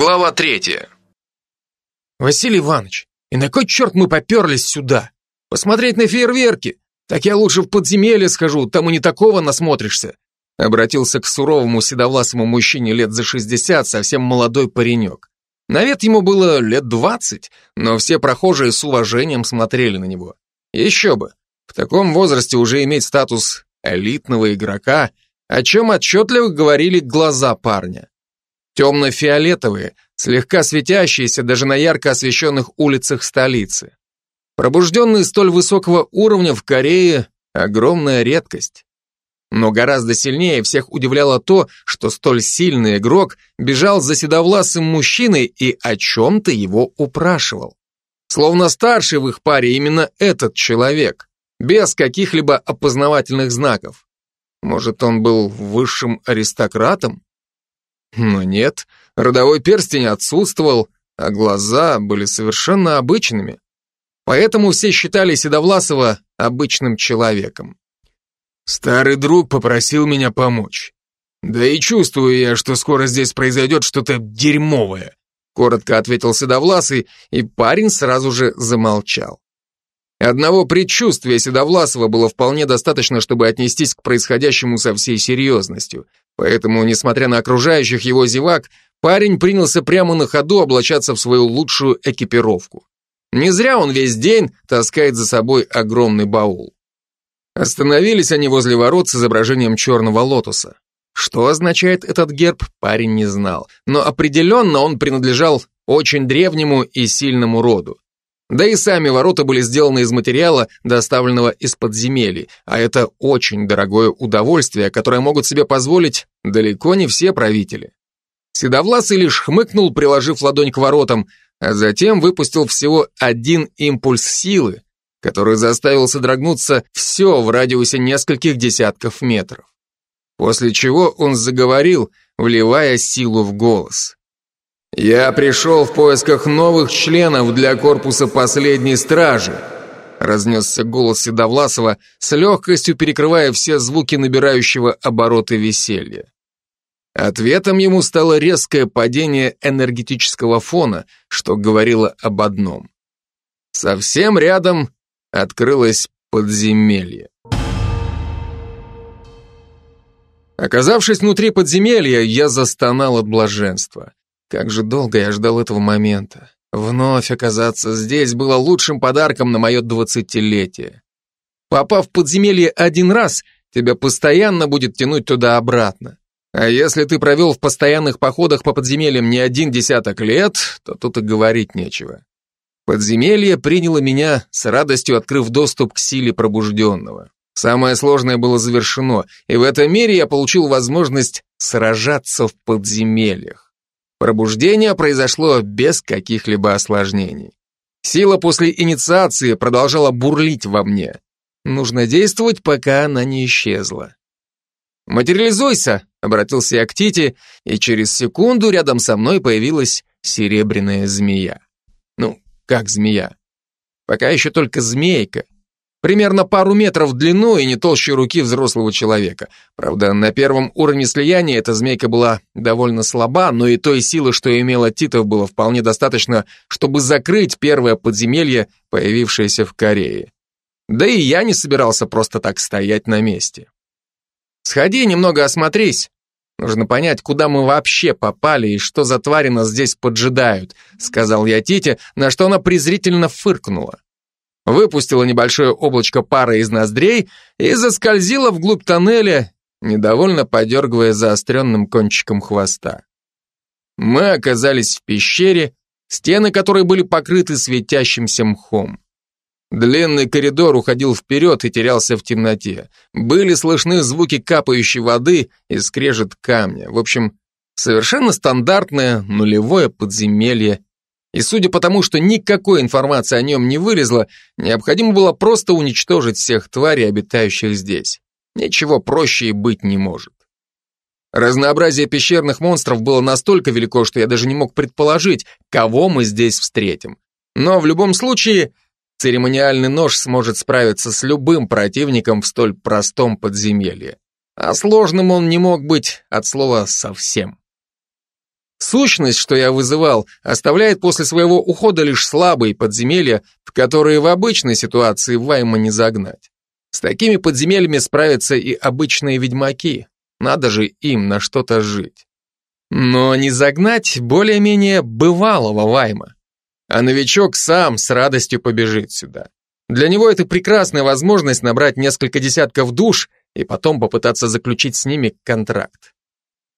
Глава третья. Василий Иванович, и на кой черт мы поперлись сюда? Посмотреть на фейерверки? Так я лучше в подземелье схожу, там и не такого насмотришься. Обратился к суровому седовласому мужчине лет за шестьдесят, совсем молодой паренек. На вид ему было лет двадцать, но все прохожие с уважением смотрели на него. Еще бы, в таком возрасте уже иметь статус элитного игрока, о чем отчетливо говорили глаза парня. Темно-фиолетовые, слегка светящиеся даже на ярко освещенных улицах столицы. Пробужденные столь высокого уровня в Корее – огромная редкость. Но гораздо сильнее всех удивляло то, что столь сильный игрок бежал за седовласым мужчиной и о чем-то его упрашивал. Словно старший в их паре именно этот человек, без каких-либо опознавательных знаков. Может, он был высшим аристократом? Но нет, родовой перстень отсутствовал, а глаза были совершенно обычными. Поэтому все считали Седовласова обычным человеком. Старый друг попросил меня помочь. Да и чувствую я, что скоро здесь произойдет что-то дерьмовое, коротко ответил Седовласый, и парень сразу же замолчал. Одного предчувствия Седовласова было вполне достаточно, чтобы отнестись к происходящему со всей серьезностью. Поэтому, несмотря на окружающих его зевак, парень принялся прямо на ходу облачаться в свою лучшую экипировку. Не зря он весь день таскает за собой огромный баул. Остановились они возле ворот с изображением черного лотоса. Что означает этот герб, парень не знал, но определенно он принадлежал очень древнему и сильному роду. Да и сами ворота были сделаны из материала, доставленного из подземелий, а это очень дорогое удовольствие, которое могут себе позволить далеко не все правители. Седовласый лишь хмыкнул, приложив ладонь к воротам, а затем выпустил всего один импульс силы, который заставил содрогнуться все в радиусе нескольких десятков метров. После чего он заговорил, вливая силу в голос. «Я пришел в поисках новых членов для корпуса последней стражи», разнесся голос Седовласова, с легкостью перекрывая все звуки набирающего обороты веселья. Ответом ему стало резкое падение энергетического фона, что говорило об одном. Совсем рядом открылось подземелье. Оказавшись внутри подземелья, я застонал от блаженства. Как же долго я ждал этого момента. Вновь оказаться здесь было лучшим подарком на мое двадцатилетие. Попав в подземелье один раз, тебя постоянно будет тянуть туда-обратно. А если ты провел в постоянных походах по подземельям не один десяток лет, то тут и говорить нечего. Подземелье приняло меня, с радостью открыв доступ к силе пробужденного. Самое сложное было завершено, и в этом мире я получил возможность сражаться в подземельях. Пробуждение произошло без каких-либо осложнений. Сила после инициации продолжала бурлить во мне. Нужно действовать, пока она не исчезла. «Материализуйся!» — обратился я к Тите, и через секунду рядом со мной появилась серебряная змея. Ну, как змея? Пока еще только змейка — Примерно пару метров в длину и не толще руки взрослого человека. Правда, на первом уровне слияния эта змейка была довольно слаба, но и той силы, что имела Титов, было вполне достаточно, чтобы закрыть первое подземелье, появившееся в Корее. Да и я не собирался просто так стоять на месте. «Сходи, немного осмотрись. Нужно понять, куда мы вообще попали и что за твари нас здесь поджидают», сказал я Тите, на что она презрительно фыркнула выпустила небольшое облачко пара из ноздрей и заскользила вглубь тоннеля, недовольно подергивая заостренным кончиком хвоста. Мы оказались в пещере, стены которой были покрыты светящимся мхом. Длинный коридор уходил вперед и терялся в темноте. Были слышны звуки капающей воды и скрежет камня. В общем, совершенно стандартное нулевое подземелье и судя по тому, что никакой информации о нем не вылезло, необходимо было просто уничтожить всех тварей, обитающих здесь. Ничего проще и быть не может. Разнообразие пещерных монстров было настолько велико, что я даже не мог предположить, кого мы здесь встретим. Но в любом случае, церемониальный нож сможет справиться с любым противником в столь простом подземелье. А сложным он не мог быть от слова «совсем». Сущность, что я вызывал, оставляет после своего ухода лишь слабые подземелья, в которые в обычной ситуации Вайма не загнать. С такими подземельями справятся и обычные ведьмаки. Надо же им на что-то жить. Но не загнать более-менее бывалого Вайма. А новичок сам с радостью побежит сюда. Для него это прекрасная возможность набрать несколько десятков душ и потом попытаться заключить с ними контракт.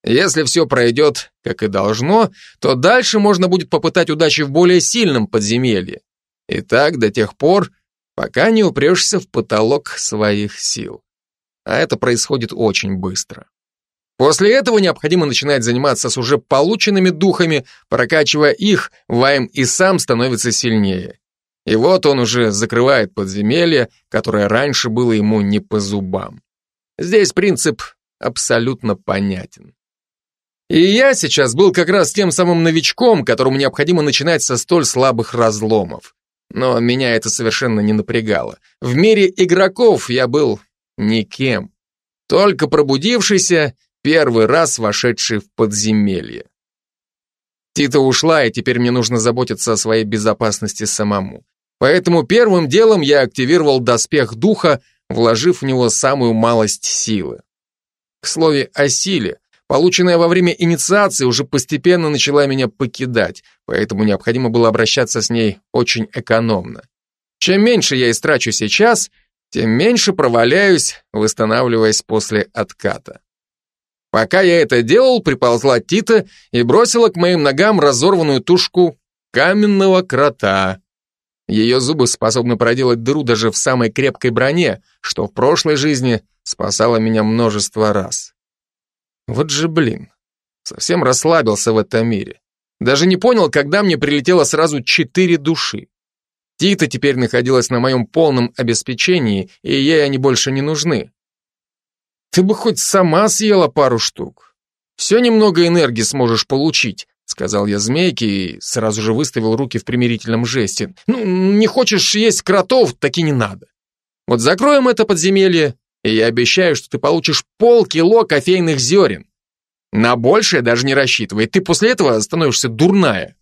Если все пройдет, как и должно, то дальше можно будет попытать удачи в более сильном подземелье. И так до тех пор, пока не упрешься в потолок своих сил. А это происходит очень быстро. После этого необходимо начинать заниматься с уже полученными духами, прокачивая их, Вайм и сам становится сильнее. И вот он уже закрывает подземелье, которое раньше было ему не по зубам. Здесь принцип абсолютно понятен. И я сейчас был как раз тем самым новичком, которому необходимо начинать со столь слабых разломов. Но меня это совершенно не напрягало. В мире игроков я был никем. Только пробудившийся, первый раз вошедший в подземелье. Тита ушла, и теперь мне нужно заботиться о своей безопасности самому. Поэтому первым делом я активировал доспех духа, вложив в него самую малость силы. К слову о силе, Полученная во время инициации уже постепенно начала меня покидать, поэтому необходимо было обращаться с ней очень экономно. Чем меньше я истрачу сейчас, тем меньше проваляюсь, восстанавливаясь после отката. Пока я это делал, приползла Тита и бросила к моим ногам разорванную тушку каменного крота. Ее зубы способны проделать дыру даже в самой крепкой броне, что в прошлой жизни спасало меня множество раз. Вот же блин. Совсем расслабился в этом мире. Даже не понял, когда мне прилетело сразу четыре души. Тита теперь находилась на моем полном обеспечении, и ей они больше не нужны. Ты бы хоть сама съела пару штук. Все немного энергии сможешь получить, сказал я змейке и сразу же выставил руки в примирительном жесте. Ну, не хочешь есть кротов, так и не надо. Вот закроем это подземелье, и я обещаю, что ты получишь полкило кофейных зерен. На большее даже не рассчитывай, ты после этого становишься дурная.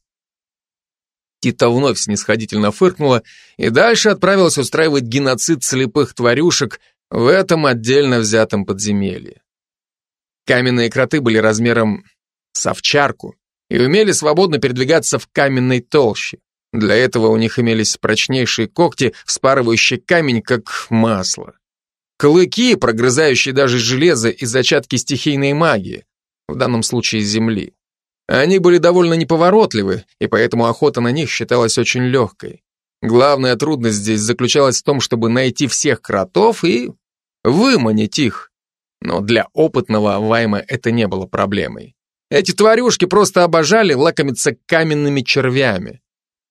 Тита вновь снисходительно фыркнула и дальше отправилась устраивать геноцид слепых тварюшек в этом отдельно взятом подземелье. Каменные кроты были размером с овчарку и умели свободно передвигаться в каменной толще. Для этого у них имелись прочнейшие когти, вспарывающие камень как масло. Клыки, прогрызающие даже железо и зачатки стихийной магии, в данном случае земли. Они были довольно неповоротливы, и поэтому охота на них считалась очень легкой. Главная трудность здесь заключалась в том, чтобы найти всех кротов и выманить их. Но для опытного Вайма это не было проблемой. Эти тварюшки просто обожали лакомиться каменными червями.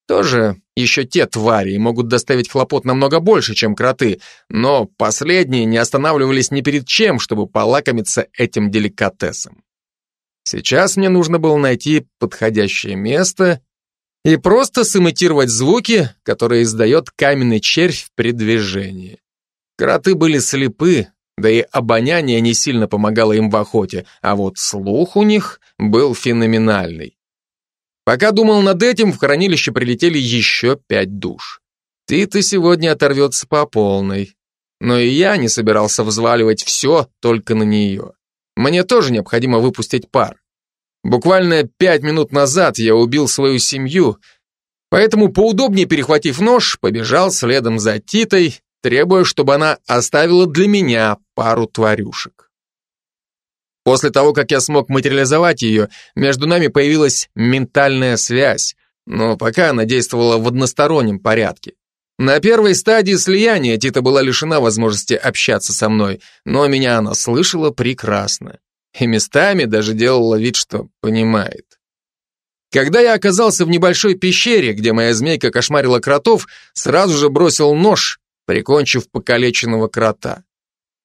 Тоже еще те твари могут доставить хлопот намного больше, чем кроты, но последние не останавливались ни перед чем, чтобы полакомиться этим деликатесом. Сейчас мне нужно было найти подходящее место и просто сымитировать звуки, которые издает каменный червь при движении. Кроты были слепы, да и обоняние не сильно помогало им в охоте, а вот слух у них был феноменальный. Пока думал над этим, в хранилище прилетели еще пять душ. Ты-то сегодня оторвется по полной. Но и я не собирался взваливать все только на нее. Мне тоже необходимо выпустить пар. Буквально пять минут назад я убил свою семью, поэтому, поудобнее перехватив нож, побежал следом за Титой, требуя, чтобы она оставила для меня пару тварюшек. После того, как я смог материализовать ее, между нами появилась ментальная связь, но пока она действовала в одностороннем порядке. На первой стадии слияния Тита была лишена возможности общаться со мной, но меня она слышала прекрасно. И местами даже делала вид, что понимает. Когда я оказался в небольшой пещере, где моя змейка кошмарила кротов, сразу же бросил нож, прикончив покалеченного крота.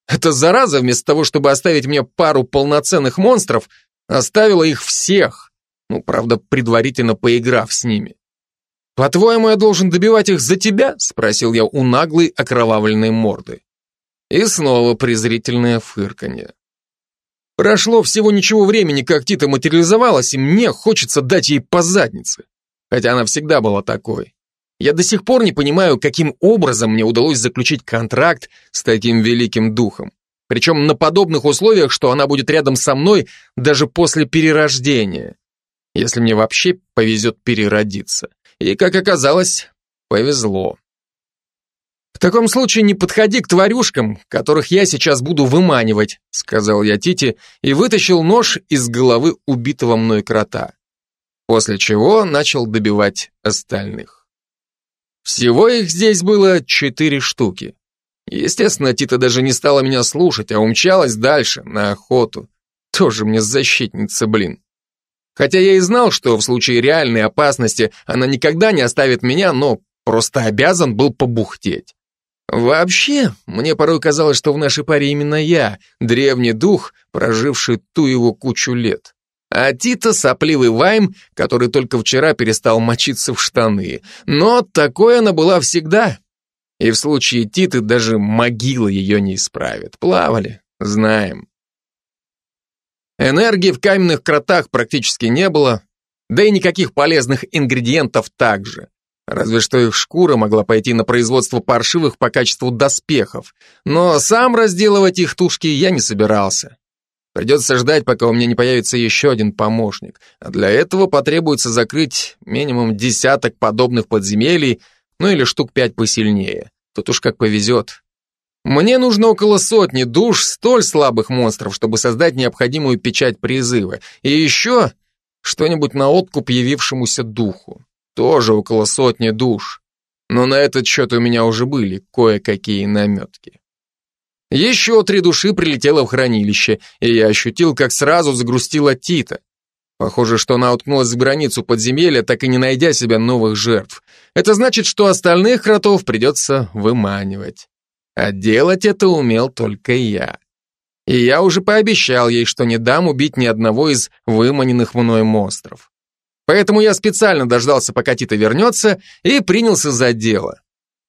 Эта зараза, вместо того, чтобы оставить мне пару полноценных монстров, оставила их всех. Ну, правда, предварительно поиграв с ними. «По-твоему, я должен добивать их за тебя?» — спросил я у наглой окровавленной морды. И снова презрительное фырканье. Прошло всего ничего времени, как Тита материализовалась, и мне хочется дать ей по заднице. Хотя она всегда была такой. Я до сих пор не понимаю, каким образом мне удалось заключить контракт с таким великим духом. Причем на подобных условиях, что она будет рядом со мной даже после перерождения. Если мне вообще повезет переродиться. И, как оказалось, повезло. «В таком случае не подходи к тварюшкам, которых я сейчас буду выманивать», сказал я Тите и вытащил нож из головы убитого мной крота. После чего начал добивать остальных. Всего их здесь было четыре штуки. Естественно, Тита даже не стала меня слушать, а умчалась дальше, на охоту. Тоже мне защитница, блин. Хотя я и знал, что в случае реальной опасности она никогда не оставит меня, но просто обязан был побухтеть. Вообще, мне порой казалось, что в нашей паре именно я, древний дух, проживший ту его кучу лет. А Тита — сопливый вайм, который только вчера перестал мочиться в штаны. Но такой она была всегда. И в случае Титы даже могила ее не исправит. Плавали, знаем. Энергии в каменных кротах практически не было, да и никаких полезных ингредиентов также. Разве что их шкура могла пойти на производство паршивых по качеству доспехов. Но сам разделывать их тушки я не собирался. Придется ждать, пока у меня не появится еще один помощник. А для этого потребуется закрыть минимум десяток подобных подземелий, ну или штук пять посильнее. Тут уж как повезет. Мне нужно около сотни душ столь слабых монстров, чтобы создать необходимую печать призыва. И еще что-нибудь на откуп явившемуся духу. Тоже около сотни душ. Но на этот счет у меня уже были кое-какие наметки. Еще три души прилетело в хранилище, и я ощутил, как сразу загрустила Тита. Похоже, что она уткнулась в границу подземелья, так и не найдя себя новых жертв. Это значит, что остальных кротов придется выманивать. А делать это умел только я. И я уже пообещал ей, что не дам убить ни одного из выманенных мной монстров. Поэтому я специально дождался, пока Тита вернется, и принялся за дело.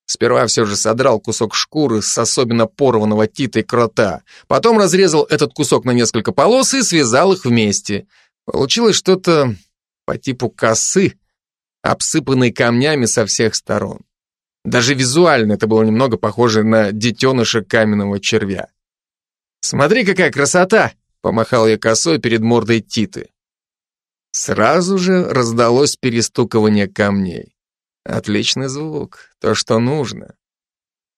Сперва все же содрал кусок шкуры с особенно порванного Титой крота, потом разрезал этот кусок на несколько полос и связал их вместе. Получилось что-то по типу косы, обсыпанной камнями со всех сторон. Даже визуально это было немного похоже на детеныша каменного червя. «Смотри, какая красота!» — помахал я косой перед мордой Титы. Сразу же раздалось перестукование камней. Отличный звук, то, что нужно.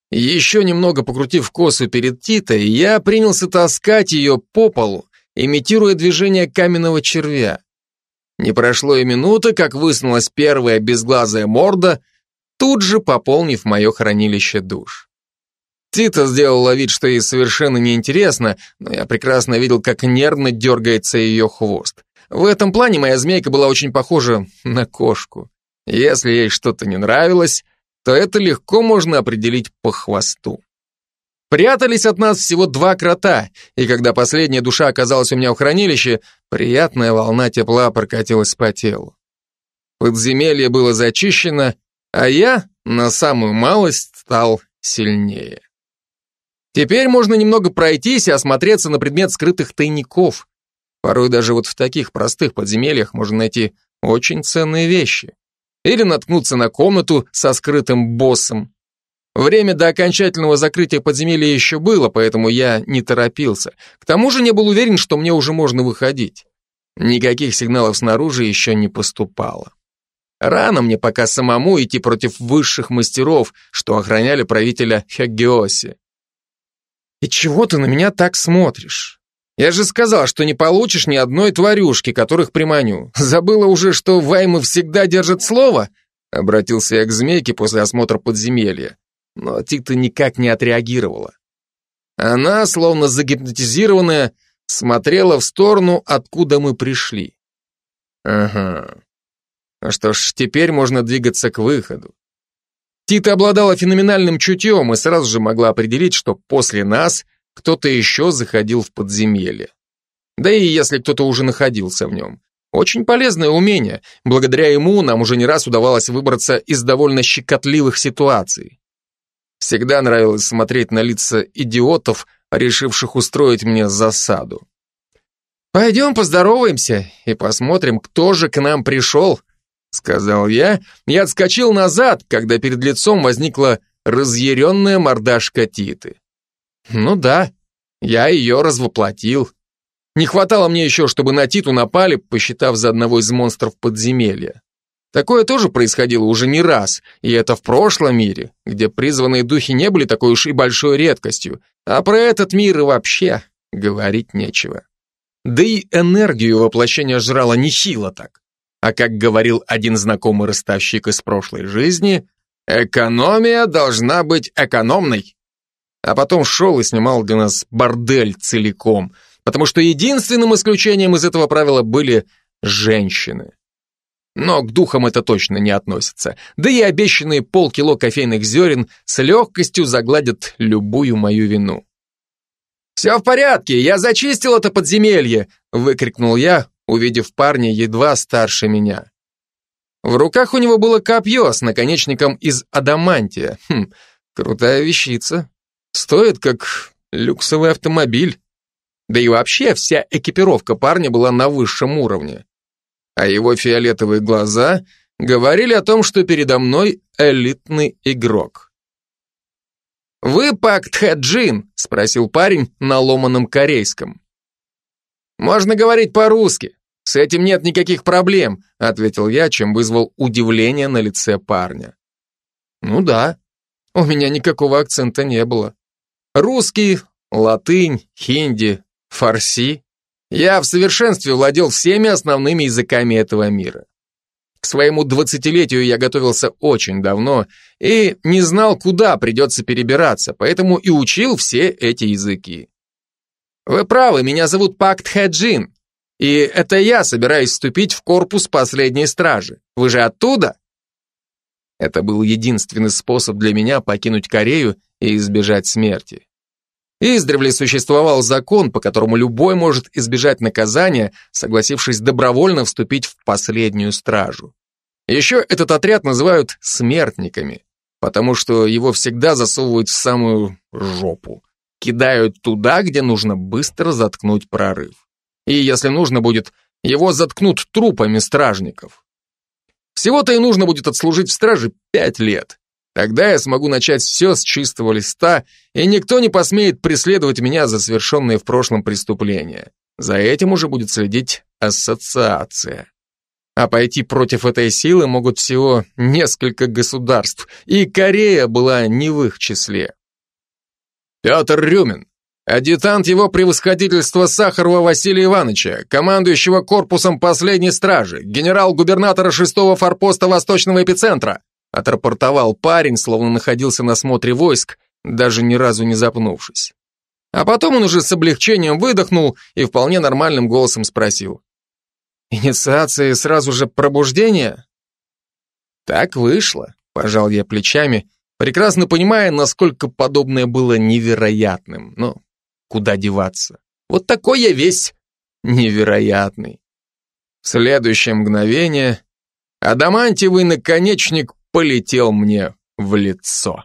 Еще немного покрутив косу перед Титой, я принялся таскать ее по полу, имитируя движение каменного червя. Не прошло и минуты, как высунулась первая безглазая морда, тут же пополнив мое хранилище душ. Тита сделала вид, что ей совершенно неинтересно, но я прекрасно видел, как нервно дергается ее хвост. В этом плане моя змейка была очень похожа на кошку. Если ей что-то не нравилось, то это легко можно определить по хвосту. Прятались от нас всего два крота, и когда последняя душа оказалась у меня в хранилище, приятная волна тепла прокатилась по телу. Подземелье было зачищено, а я на самую малость стал сильнее. Теперь можно немного пройтись и осмотреться на предмет скрытых тайников. Порой даже вот в таких простых подземельях можно найти очень ценные вещи. Или наткнуться на комнату со скрытым боссом. Время до окончательного закрытия подземелья еще было, поэтому я не торопился. К тому же не был уверен, что мне уже можно выходить. Никаких сигналов снаружи еще не поступало. Рано мне пока самому идти против высших мастеров, что охраняли правителя Хеггиоси. «И чего ты на меня так смотришь?» Я же сказал, что не получишь ни одной тварюшки, которых приманю. Забыла уже, что ваймы всегда держат слово?» Обратился я к змейке после осмотра подземелья. Но Тита никак не отреагировала. Она, словно загипнотизированная, смотрела в сторону, откуда мы пришли. Ага. Ну что ж, теперь можно двигаться к выходу. Тита обладала феноменальным чутьем и сразу же могла определить, что после нас – кто-то еще заходил в подземелье. Да и если кто-то уже находился в нем. Очень полезное умение. Благодаря ему нам уже не раз удавалось выбраться из довольно щекотливых ситуаций. Всегда нравилось смотреть на лица идиотов, решивших устроить мне засаду. Пойдем поздороваемся и посмотрим, кто же к нам пришел, сказал я и отскочил назад, когда перед лицом возникла разъяренная мордашка Титы. Ну да, я ее развоплотил. Не хватало мне еще, чтобы на Титу напали, посчитав за одного из монстров подземелья. Такое тоже происходило уже не раз, и это в прошлом мире, где призванные духи не были такой уж и большой редкостью, а про этот мир и вообще говорить нечего. Да и энергию воплощения жрала нехило так. А как говорил один знакомый ростовщик из прошлой жизни, экономия должна быть экономной. А потом шел и снимал для нас бордель целиком, потому что единственным исключением из этого правила были женщины. Но к духам это точно не относится. Да и обещанные полкило кофейных зерен с легкостью загладят любую мою вину. «Все в порядке, я зачистил это подземелье!» выкрикнул я, увидев парня едва старше меня. В руках у него было копье с наконечником из адамантия. Хм, крутая вещица. Стоит как люксовый автомобиль. Да и вообще вся экипировка парня была на высшем уровне а его фиолетовые глаза говорили о том, что передо мной элитный игрок. «Вы Пак Тхэджин?» — спросил парень на ломаном корейском. «Можно говорить по-русски. С этим нет никаких проблем», — ответил я, чем вызвал удивление на лице парня. «Ну да, у меня никакого акцента не было. Русский, латынь, хинди, фарси. Я в совершенстве владел всеми основными языками этого мира. К своему двадцатилетию я готовился очень давно и не знал, куда придется перебираться, поэтому и учил все эти языки. Вы правы, меня зовут Пакт Хэджин, и это я собираюсь вступить в корпус последней стражи. Вы же оттуда? Это был единственный способ для меня покинуть Корею и избежать смерти. Издревле существовал закон, по которому любой может избежать наказания, согласившись добровольно вступить в последнюю стражу. Еще этот отряд называют смертниками, потому что его всегда засовывают в самую жопу. Кидают туда, где нужно быстро заткнуть прорыв. И если нужно будет, его заткнут трупами стражников. Всего-то и нужно будет отслужить в страже пять лет. Тогда я смогу начать все с чистого листа, и никто не посмеет преследовать меня за совершенные в прошлом преступления. За этим уже будет следить ассоциация. А пойти против этой силы могут всего несколько государств, и Корея была не в их числе. Петр Рюмин, адъютант его превосходительства Сахарова Василия Ивановича, командующего корпусом последней стражи, генерал-губернатора шестого форпоста Восточного эпицентра, отрапортовал парень, словно находился на смотре войск, даже ни разу не запнувшись. А потом он уже с облегчением выдохнул и вполне нормальным голосом спросил. «Инициация сразу же пробуждение?» «Так вышло», — пожал я плечами, прекрасно понимая, насколько подобное было невероятным. Но куда деваться? Вот такой я весь невероятный. В следующее мгновение адамантиевый наконечник полетел мне в лицо.